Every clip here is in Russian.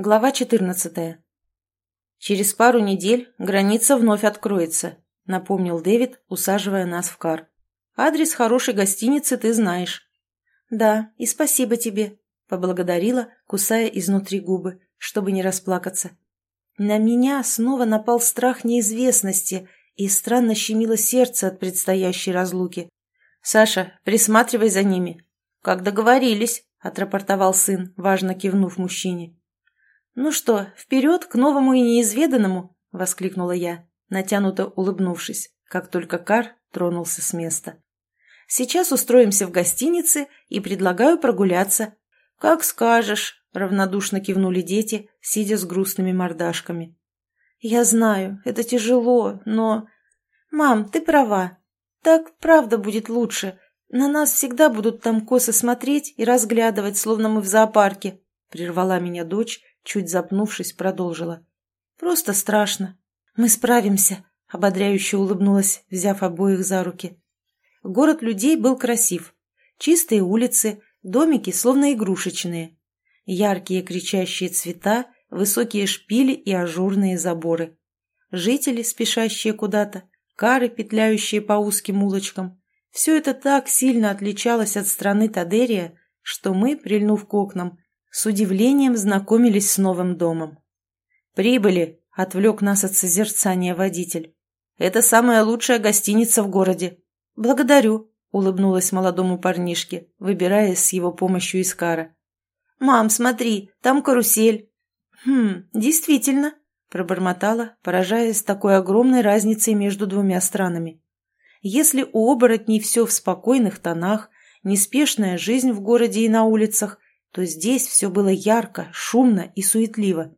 Глава 14. «Через пару недель граница вновь откроется», — напомнил Дэвид, усаживая нас в кар. «Адрес хорошей гостиницы ты знаешь». «Да, и спасибо тебе», — поблагодарила, кусая изнутри губы, чтобы не расплакаться. На меня снова напал страх неизвестности и странно щемило сердце от предстоящей разлуки. «Саша, присматривай за ними». «Как договорились», — отрапортовал сын, важно кивнув мужчине. «Ну что, вперед к новому и неизведанному!» — воскликнула я, натянуто улыбнувшись, как только Кар тронулся с места. «Сейчас устроимся в гостинице и предлагаю прогуляться». «Как скажешь», — равнодушно кивнули дети, сидя с грустными мордашками. «Я знаю, это тяжело, но...» «Мам, ты права. Так правда будет лучше. На нас всегда будут там косо смотреть и разглядывать, словно мы в зоопарке», — прервала меня дочь, чуть запнувшись, продолжила. «Просто страшно. Мы справимся», — ободряюще улыбнулась, взяв обоих за руки. Город людей был красив. Чистые улицы, домики словно игрушечные. Яркие кричащие цвета, высокие шпили и ажурные заборы. Жители, спешащие куда-то, кары, петляющие по узким улочкам. Все это так сильно отличалось от страны Тадерия, что мы, прильнув к окнам, с удивлением знакомились с новым домом. «Прибыли!» — отвлек нас от созерцания водитель. «Это самая лучшая гостиница в городе». «Благодарю», — улыбнулась молодому парнишке, выбираясь с его помощью из кара. «Мам, смотри, там карусель». «Хм, действительно», — пробормотала, поражаясь такой огромной разницей между двумя странами. Если у оборотней все в спокойных тонах, неспешная жизнь в городе и на улицах, то здесь все было ярко, шумно и суетливо.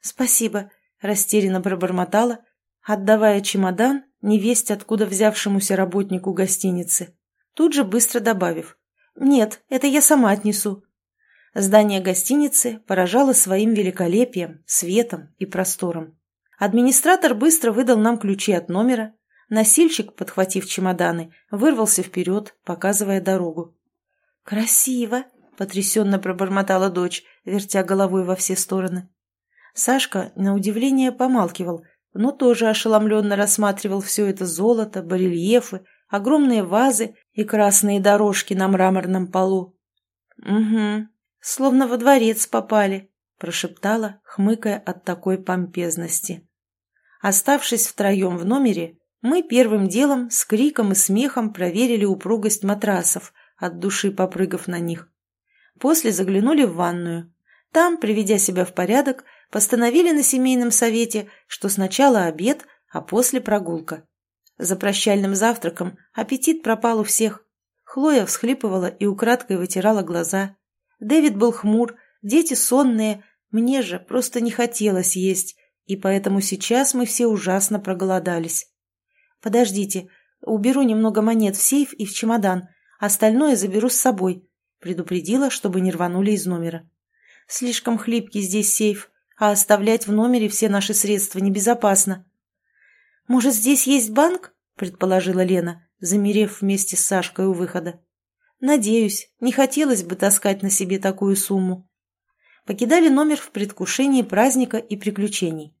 «Спасибо», — растерянно пробормотала, отдавая чемодан невесть откуда взявшемуся работнику гостиницы, тут же быстро добавив. «Нет, это я сама отнесу». Здание гостиницы поражало своим великолепием, светом и простором. Администратор быстро выдал нам ключи от номера. Носильщик, подхватив чемоданы, вырвался вперед, показывая дорогу. «Красиво!» — потрясенно пробормотала дочь, вертя головой во все стороны. Сашка, на удивление, помалкивал, но тоже ошеломленно рассматривал все это золото, барельефы, огромные вазы и красные дорожки на мраморном полу. «Угу, словно во дворец попали», — прошептала, хмыкая от такой помпезности. Оставшись втроем в номере, мы первым делом с криком и смехом проверили упругость матрасов, от души попрыгав на них. После заглянули в ванную. Там, приведя себя в порядок, постановили на семейном совете, что сначала обед, а после прогулка. За прощальным завтраком аппетит пропал у всех. Хлоя всхлипывала и украдкой вытирала глаза. Дэвид был хмур, дети сонные, мне же просто не хотелось есть, и поэтому сейчас мы все ужасно проголодались. «Подождите, уберу немного монет в сейф и в чемодан, остальное заберу с собой», Предупредила, чтобы не рванули из номера. Слишком хлипкий здесь сейф, а оставлять в номере все наши средства небезопасно. «Может, здесь есть банк?» – предположила Лена, замерев вместе с Сашкой у выхода. «Надеюсь, не хотелось бы таскать на себе такую сумму». Покидали номер в предвкушении праздника и приключений.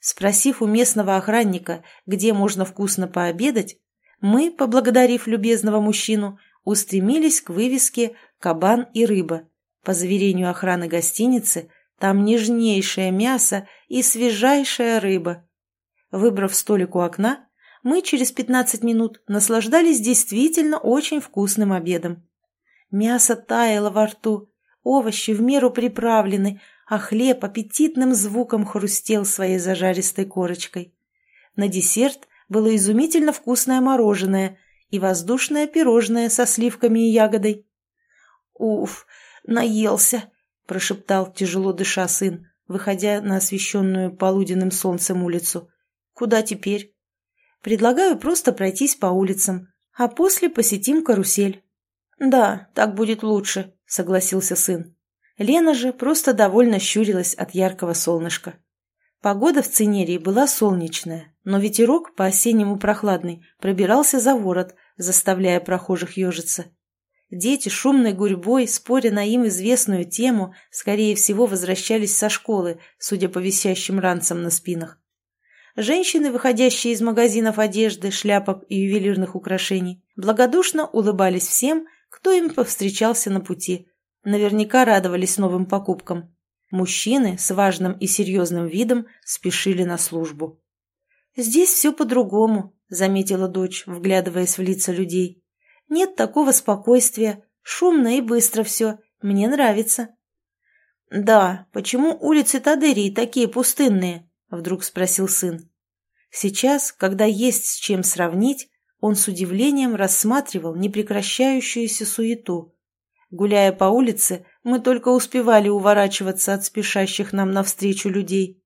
Спросив у местного охранника, где можно вкусно пообедать, мы, поблагодарив любезного мужчину, устремились к вывеске «Кабан и рыба». По заверению охраны гостиницы, там нежнейшее мясо и свежайшая рыба. Выбрав столик у окна, мы через 15 минут наслаждались действительно очень вкусным обедом. Мясо таяло во рту, овощи в меру приправлены, а хлеб аппетитным звуком хрустел своей зажаристой корочкой. На десерт было изумительно вкусное мороженое – и воздушное пирожное со сливками и ягодой. «Уф, наелся!» – прошептал, тяжело дыша сын, выходя на освещенную полуденным солнцем улицу. «Куда теперь?» «Предлагаю просто пройтись по улицам, а после посетим карусель». «Да, так будет лучше», — согласился сын. Лена же просто довольно щурилась от яркого солнышка. Погода в Цинерии была солнечная, но ветерок, по-осеннему прохладный, пробирался за ворот, заставляя прохожих ежиться. Дети шумной гурьбой, споря на им известную тему, скорее всего, возвращались со школы, судя по висящим ранцам на спинах. Женщины, выходящие из магазинов одежды, шляпок и ювелирных украшений, благодушно улыбались всем, кто им повстречался на пути. Наверняка радовались новым покупкам. Мужчины с важным и серьезным видом спешили на службу. «Здесь все по-другому», — заметила дочь, вглядываясь в лица людей. «Нет такого спокойствия. Шумно и быстро все. Мне нравится». «Да, почему улицы Тадерии такие пустынные?» — вдруг спросил сын. Сейчас, когда есть с чем сравнить, он с удивлением рассматривал непрекращающуюся суету. Гуляя по улице, мы только успевали уворачиваться от спешащих нам навстречу людей.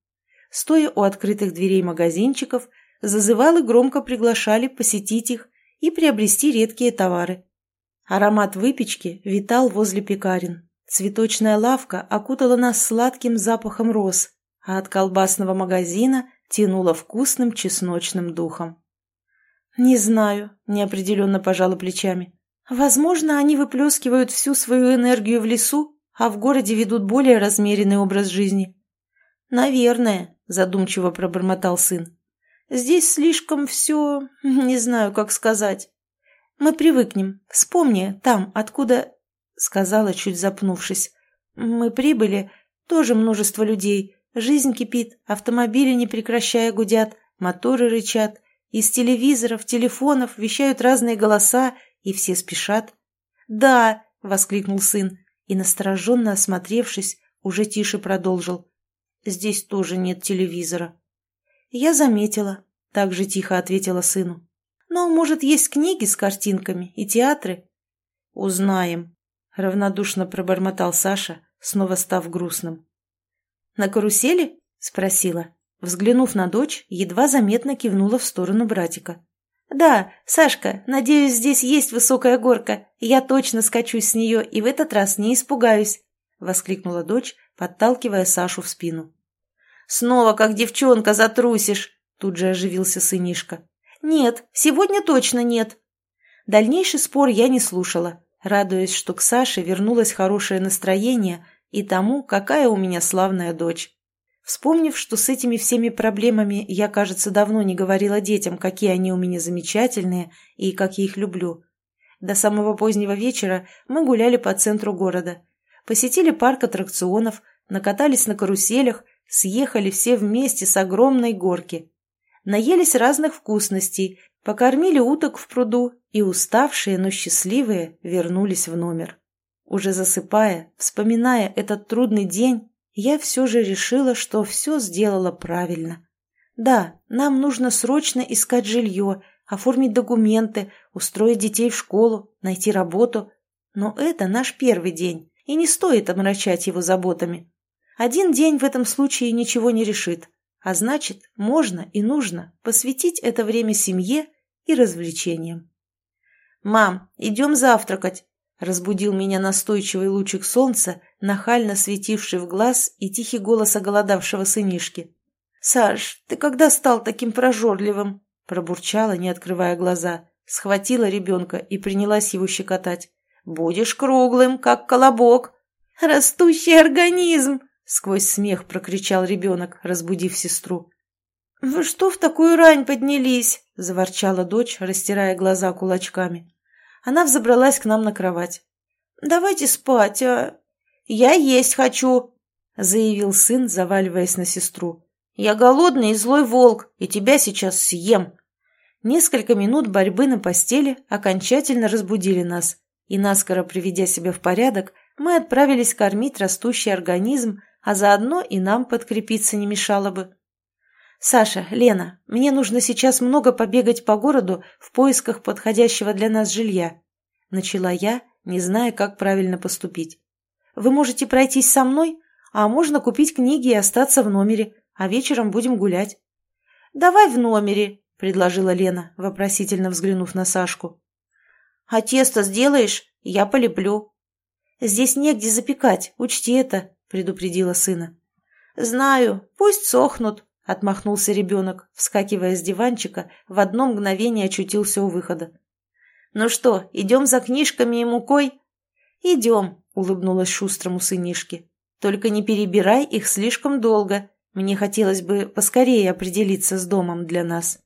Стоя у открытых дверей магазинчиков, зазывалы громко приглашали посетить их и приобрести редкие товары. Аромат выпечки витал возле пекарен. Цветочная лавка окутала нас сладким запахом роз, а от колбасного магазина тянуло вкусным чесночным духом. «Не знаю», — неопределенно пожала плечами. «Возможно, они выплескивают всю свою энергию в лесу, а в городе ведут более размеренный образ жизни». «Наверное», — задумчиво пробормотал сын. «Здесь слишком все... не знаю, как сказать. Мы привыкнем. Вспомни, там, откуда...» — сказала, чуть запнувшись. «Мы прибыли. Тоже множество людей. Жизнь кипит, автомобили, не прекращая, гудят, моторы рычат. Из телевизоров, телефонов вещают разные голоса, и все спешат. «Да!» — воскликнул сын и, настороженно осмотревшись, уже тише продолжил. «Здесь тоже нет телевизора». «Я заметила», — так же тихо ответила сыну. «Но, может, есть книги с картинками и театры?» «Узнаем», — равнодушно пробормотал Саша, снова став грустным. «На карусели?» — спросила. Взглянув на дочь, едва заметно кивнула в сторону братика. «Да, Сашка, надеюсь, здесь есть высокая горка. Я точно скачусь с нее и в этот раз не испугаюсь», — воскликнула дочь, подталкивая Сашу в спину. «Снова, как девчонка, затрусишь!» — тут же оживился сынишка. «Нет, сегодня точно нет». Дальнейший спор я не слушала, радуясь, что к Саше вернулось хорошее настроение и тому, какая у меня славная дочь. Вспомнив, что с этими всеми проблемами я, кажется, давно не говорила детям, какие они у меня замечательные и как я их люблю. До самого позднего вечера мы гуляли по центру города. Посетили парк аттракционов, накатались на каруселях, съехали все вместе с огромной горки. Наелись разных вкусностей, покормили уток в пруду и, уставшие, но счастливые, вернулись в номер. Уже засыпая, вспоминая этот трудный день, я все же решила, что все сделала правильно. Да, нам нужно срочно искать жилье, оформить документы, устроить детей в школу, найти работу. Но это наш первый день, и не стоит омрачать его заботами. Один день в этом случае ничего не решит, а значит, можно и нужно посвятить это время семье и развлечениям. «Мам, идем завтракать!» Разбудил меня настойчивый лучик солнца, нахально светивший в глаз и тихий голос оголодавшего сынишки. «Саш, ты когда стал таким прожорливым?» Пробурчала, не открывая глаза, схватила ребенка и принялась его щекотать. «Будешь круглым, как колобок!» «Растущий организм!» — сквозь смех прокричал ребенок, разбудив сестру. «Вы что в такую рань поднялись?» — заворчала дочь, растирая глаза кулачками. Она взобралась к нам на кровать. «Давайте спать, а...» «Я есть хочу», — заявил сын, заваливаясь на сестру. «Я голодный и злой волк, и тебя сейчас съем». Несколько минут борьбы на постели окончательно разбудили нас, и, наскоро приведя себя в порядок, мы отправились кормить растущий организм, а заодно и нам подкрепиться не мешало бы. «Саша, Лена, мне нужно сейчас много побегать по городу в поисках подходящего для нас жилья», — начала я, не зная, как правильно поступить. «Вы можете пройтись со мной, а можно купить книги и остаться в номере, а вечером будем гулять». «Давай в номере», — предложила Лена, вопросительно взглянув на Сашку. «А тесто сделаешь? Я полеплю». «Здесь негде запекать, учти это», — предупредила сына. «Знаю, пусть сохнут», — отмахнулся ребенок, вскакивая с диванчика, в одно мгновение очутился у выхода. «Ну что, идем за книжками и мукой?» «Идем», — улыбнулась шустрому сынишке. «Только не перебирай их слишком долго. Мне хотелось бы поскорее определиться с домом для нас».